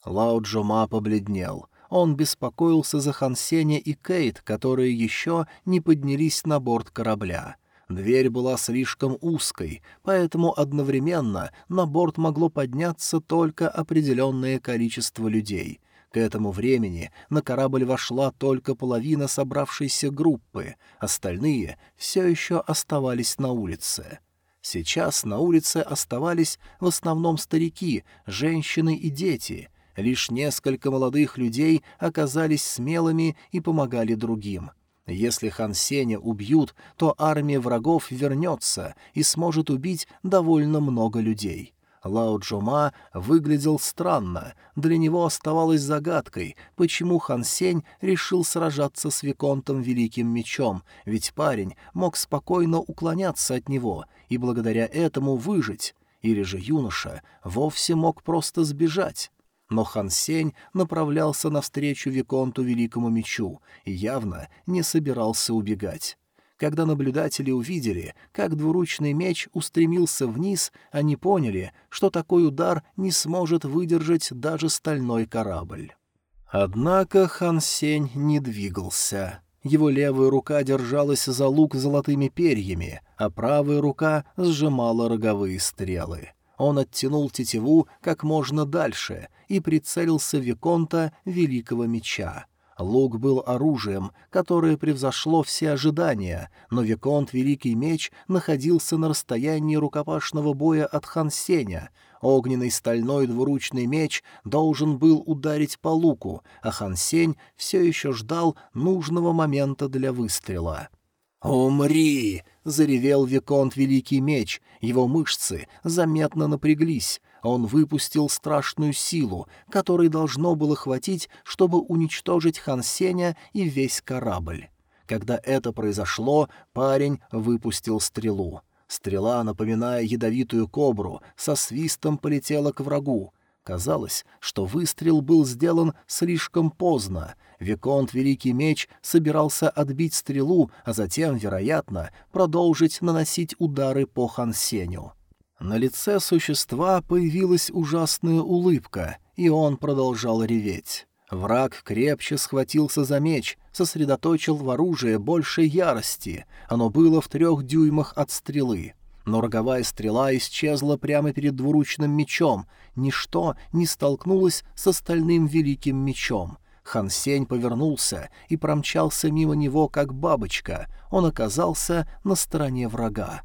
Лао Джома побледнел. Он беспокоился за Хансеня и Кейт, которые еще не поднялись на борт корабля. Дверь была слишком узкой, поэтому одновременно на борт могло подняться только определенное количество людей. К этому времени на корабль вошла только половина собравшейся группы, остальные все еще оставались на улице. Сейчас на улице оставались в основном старики, женщины и дети. Лишь несколько молодых людей оказались смелыми и помогали другим — если Хан Сеня убьют, то армия врагов вернется и сможет убить довольно много людей. Лао Джома выглядел странно, для него оставалось загадкой, почему Хан Сень решил сражаться с Виконтом Великим Мечом, ведь парень мог спокойно уклоняться от него и благодаря этому выжить, или же юноша вовсе мог просто сбежать. Но Хан Сень направлялся навстречу Виконту Великому Мечу и явно не собирался убегать. Когда наблюдатели увидели, как двуручный меч устремился вниз, они поняли, что такой удар не сможет выдержать даже стальной корабль. Однако Хан Сень не двигался. Его левая рука держалась за лук золотыми перьями, а правая рука сжимала роговые стрелы. Он оттянул тетиву как можно дальше и прицелился в Виконта Великого Меча. Лук был оружием, которое превзошло все ожидания, но Виконт Великий Меч находился на расстоянии рукопашного боя от Хансеня. Огненный стальной двуручный меч должен был ударить по луку, а Хансень все еще ждал нужного момента для выстрела. «Умри!» — заревел Виконт Великий Меч. Его мышцы заметно напряглись. Он выпустил страшную силу, которой должно было хватить, чтобы уничтожить Хан Сеня и весь корабль. Когда это произошло, парень выпустил стрелу. Стрела, напоминая ядовитую кобру, со свистом полетела к врагу. Казалось, что выстрел был сделан слишком поздно. Виконт Великий Меч собирался отбить стрелу, а затем, вероятно, продолжить наносить удары по Хансеню. На лице существа появилась ужасная улыбка, и он продолжал реветь. Враг крепче схватился за меч, сосредоточил в оружие больше ярости. Оно было в трех дюймах от стрелы но роговая стрела исчезла прямо перед двуручным мечом, ничто не столкнулось с остальным великим мечом. Хан Сень повернулся и промчался мимо него, как бабочка. Он оказался на стороне врага.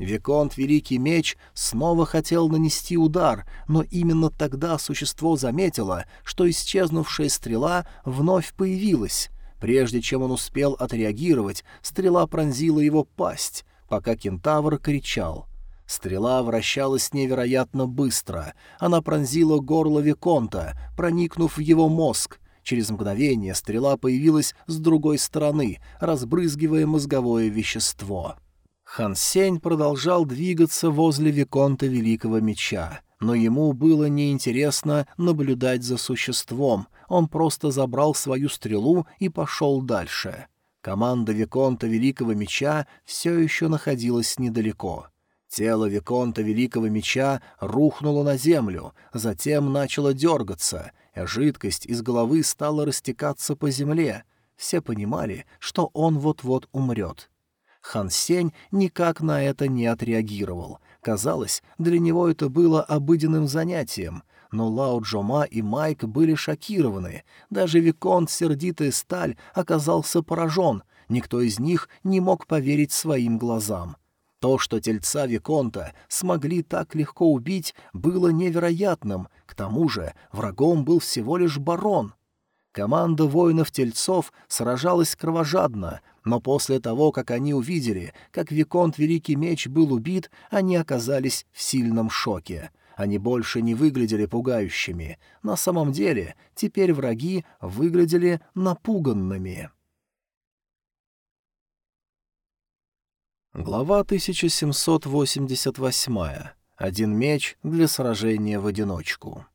Виконт Великий Меч снова хотел нанести удар, но именно тогда существо заметило, что исчезнувшая стрела вновь появилась. Прежде чем он успел отреагировать, стрела пронзила его пасть пока кентавр кричал. Стрела вращалась невероятно быстро. Она пронзила горло Виконта, проникнув в его мозг. Через мгновение стрела появилась с другой стороны, разбрызгивая мозговое вещество. Хан Сень продолжал двигаться возле Виконта Великого Меча, но ему было неинтересно наблюдать за существом, он просто забрал свою стрелу и пошел дальше. Команда Виконта Великого Меча все еще находилась недалеко. Тело Виконта Великого Меча рухнуло на землю, затем начало дергаться, а жидкость из головы стала растекаться по земле. Все понимали, что он вот-вот умрет. Хан Сень никак на это не отреагировал. Казалось, для него это было обыденным занятием, но Лао Джома и Майк были шокированы. Даже Виконт Сердитая Сталь оказался поражен. Никто из них не мог поверить своим глазам. То, что тельца Виконта смогли так легко убить, было невероятным. К тому же врагом был всего лишь барон. Команда воинов-тельцов сражалась кровожадно, но после того, как они увидели, как Виконт Великий Меч был убит, они оказались в сильном шоке. Они больше не выглядели пугающими. На самом деле, теперь враги выглядели напуганными. Глава 1788. Один меч для сражения в одиночку.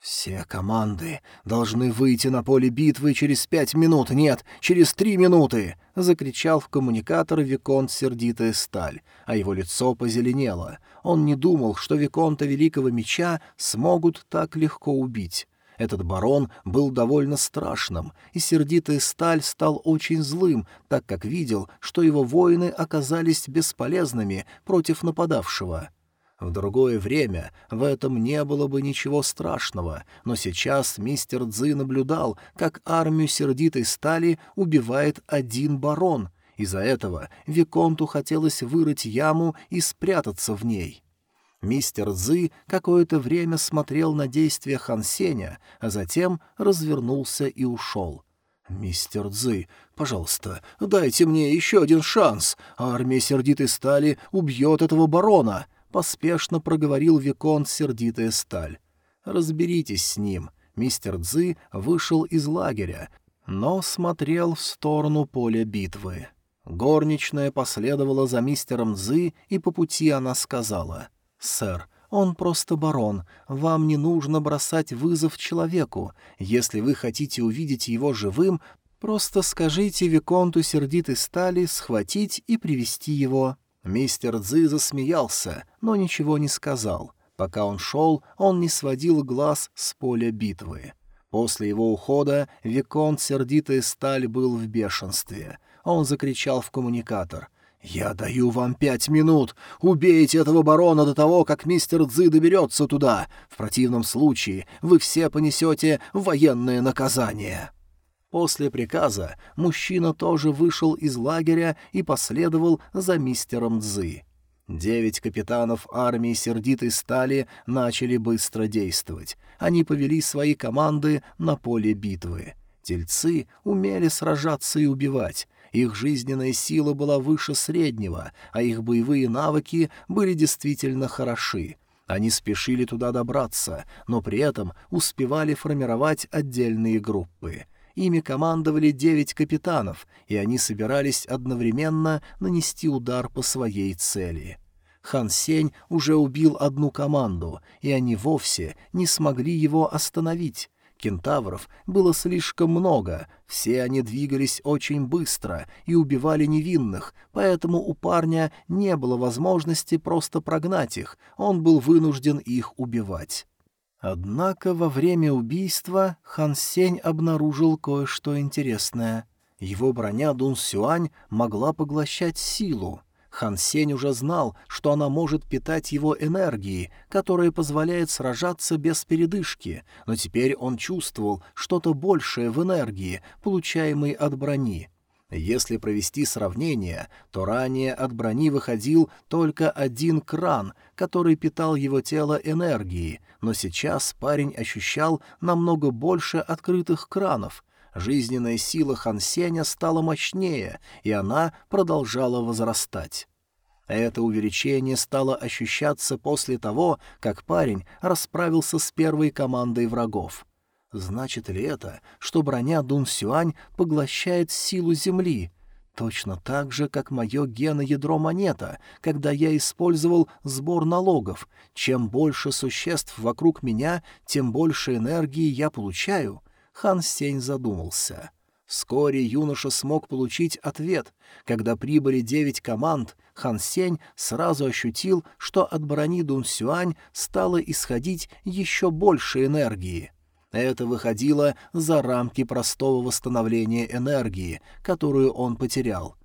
«Все команды должны выйти на поле битвы через пять минут, нет, через три минуты!» — закричал в коммуникатор Виконт Сердитая Сталь, а его лицо позеленело. Он не думал, что Виконта Великого Меча смогут так легко убить. Этот барон был довольно страшным, и сердитая сталь стал очень злым, так как видел, что его воины оказались бесполезными против нападавшего. В другое время в этом не было бы ничего страшного, но сейчас мистер Цзы наблюдал, как армию сердитой стали убивает один барон. Из-за этого Виконту хотелось вырыть яму и спрятаться в ней. Мистер Зы какое-то время смотрел на действия Хан Сеня, а затем развернулся и ушел. «Мистер Цзы, пожалуйста, дайте мне еще один шанс. Армия сердитой стали убьет этого барона», — поспешно проговорил Виконт сердитая сталь. «Разберитесь с ним». Мистер Цзы вышел из лагеря, но смотрел в сторону поля битвы. Горничная последовала за мистером Цзы, и по пути она сказала — «Сэр, он просто барон. Вам не нужно бросать вызов человеку. Если вы хотите увидеть его живым, просто скажите Виконту сердитой стали схватить и привести его». Мистер Цзы засмеялся, но ничего не сказал. Пока он шел, он не сводил глаз с поля битвы. После его ухода Виконт сердитая сталь был в бешенстве. Он закричал в коммуникатор — «Я даю вам пять минут. Убейте этого барона до того, как мистер Цзы доберется туда. В противном случае вы все понесете военное наказание». После приказа мужчина тоже вышел из лагеря и последовал за мистером Цзы. Девять капитанов армии сердитой стали начали быстро действовать. Они повели свои команды на поле битвы. Тельцы умели сражаться и убивать. Их жизненная сила была выше среднего, а их боевые навыки были действительно хороши. Они спешили туда добраться, но при этом успевали формировать отдельные группы. Ими командовали девять капитанов, и они собирались одновременно нанести удар по своей цели. Хан Сень уже убил одну команду, и они вовсе не смогли его остановить. Кентавров было слишком много, все они двигались очень быстро и убивали невинных, поэтому у парня не было возможности просто прогнать их, он был вынужден их убивать. Однако во время убийства Хан Сень обнаружил кое-что интересное. Его броня Дун Сюань могла поглощать силу. Хан Сень уже знал, что она может питать его энергией, которая позволяет сражаться без передышки, но теперь он чувствовал что-то большее в энергии, получаемой от брони. Если провести сравнение, то ранее от брони выходил только один кран, который питал его тело энергией, но сейчас парень ощущал намного больше открытых кранов — жизненная сила Хансеня стала мощнее, и она продолжала возрастать. Это увеличение стало ощущаться после того, как парень расправился с первой командой врагов. Значит ли это, что броня Дун Сюань поглощает силу Земли? Точно так же, как мое геноядро монета, когда я использовал сбор налогов. Чем больше существ вокруг меня, тем больше энергии я получаю — Хан Сень задумался. Вскоре юноша смог получить ответ. Когда прибыли девять команд, Хан Сень сразу ощутил, что от брони Дун Сюань стало исходить еще больше энергии. Это выходило за рамки простого восстановления энергии, которую он потерял.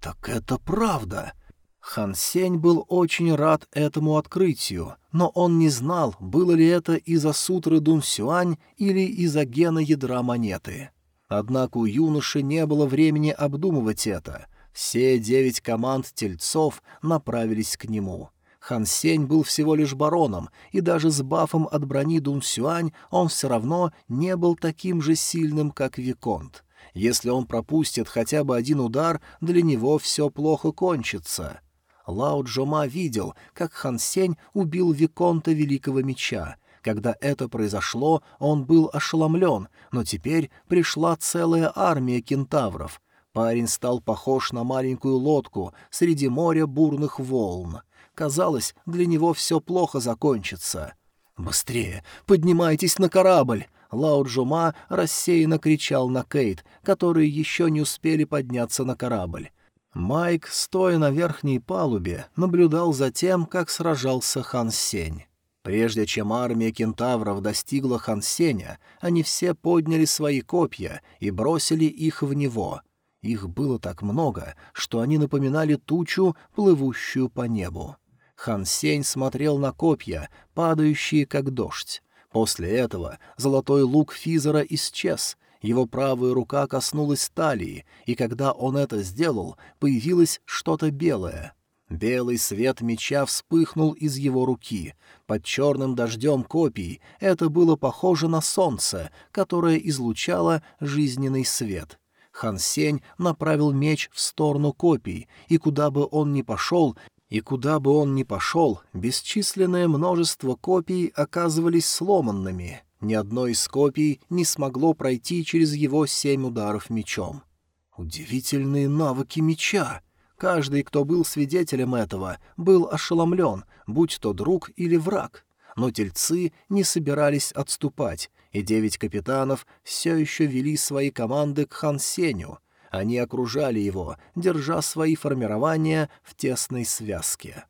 «Так это правда!» Хан Сень был очень рад этому открытию, но он не знал, было ли это из-за сутры Дун Сюань или из-за гена ядра монеты. Однако у юноши не было времени обдумывать это. Все девять команд тельцов направились к нему. Хан Сень был всего лишь бароном, и даже с бафом от брони Дун Сюань он все равно не был таким же сильным, как Виконт. Если он пропустит хотя бы один удар, для него все плохо кончится. Лао Джома видел, как Хан Сень убил Виконта Великого Меча. Когда это произошло, он был ошеломлен, но теперь пришла целая армия кентавров. Парень стал похож на маленькую лодку среди моря бурных волн. Казалось, для него все плохо закончится. «Быстрее! Поднимайтесь на корабль!» Лао Джума рассеянно кричал на Кейт, которые еще не успели подняться на корабль. Майк, стоя на верхней палубе, наблюдал за тем, как сражался Хан Сень. Прежде чем армия кентавров достигла Хан Сеня, они все подняли свои копья и бросили их в него. Их было так много, что они напоминали тучу, плывущую по небу. Хан Сень смотрел на копья, падающие как дождь. После этого золотой лук Физера исчез, его правая рука коснулась талии, и когда он это сделал, появилось что-то белое. Белый свет меча вспыхнул из его руки. Под черным дождем копий это было похоже на солнце, которое излучало жизненный свет. Хан Сень направил меч в сторону копий, и куда бы он ни пошел, и куда бы он ни пошел, бесчисленное множество копий оказывались сломанными. Ни одно из копий не смогло пройти через его семь ударов мечом. Удивительные навыки меча! Каждый, кто был свидетелем этого, был ошеломлен, будь то друг или враг. Но тельцы не собирались отступать, и девять капитанов все еще вели свои команды к Хан Сеню. Они окружали его, держа свои формирования в тесной связке.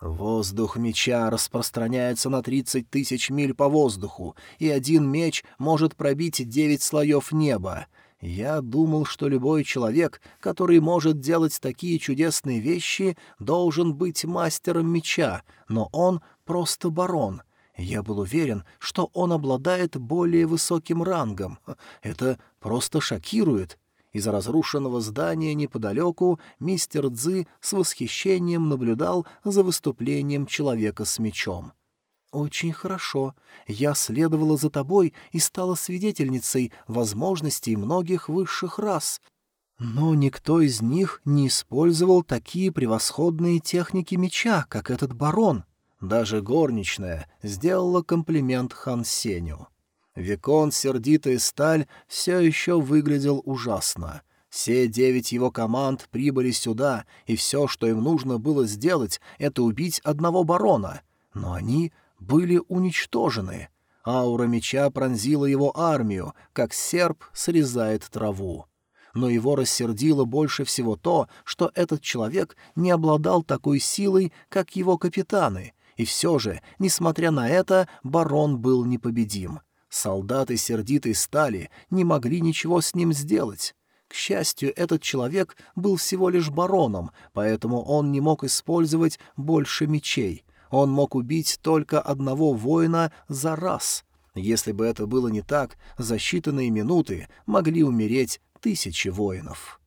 Воздух меча распространяется на тридцать тысяч миль по воздуху, и один меч может пробить девять слоев неба. Я думал, что любой человек, который может делать такие чудесные вещи, должен быть мастером меча, но он просто барон. Я был уверен, что он обладает более высоким рангом. Это просто шокирует. Из разрушенного здания неподалеку мистер Цзы с восхищением наблюдал за выступлением человека с мечом. «Очень хорошо. Я следовала за тобой и стала свидетельницей возможностей многих высших рас. Но никто из них не использовал такие превосходные техники меча, как этот барон». Даже горничная сделала комплимент Хан Сеню. Викон, сердитая сталь, все еще выглядел ужасно. Все девять его команд прибыли сюда, и все, что им нужно было сделать, это убить одного барона. Но они были уничтожены. Аура меча пронзила его армию, как серп срезает траву. Но его рассердило больше всего то, что этот человек не обладал такой силой, как его капитаны, и все же, несмотря на это, барон был непобедим. Солдаты сердитой стали не могли ничего с ним сделать. К счастью, этот человек был всего лишь бароном, поэтому он не мог использовать больше мечей. Он мог убить только одного воина за раз. Если бы это было не так, за считанные минуты могли умереть тысячи воинов.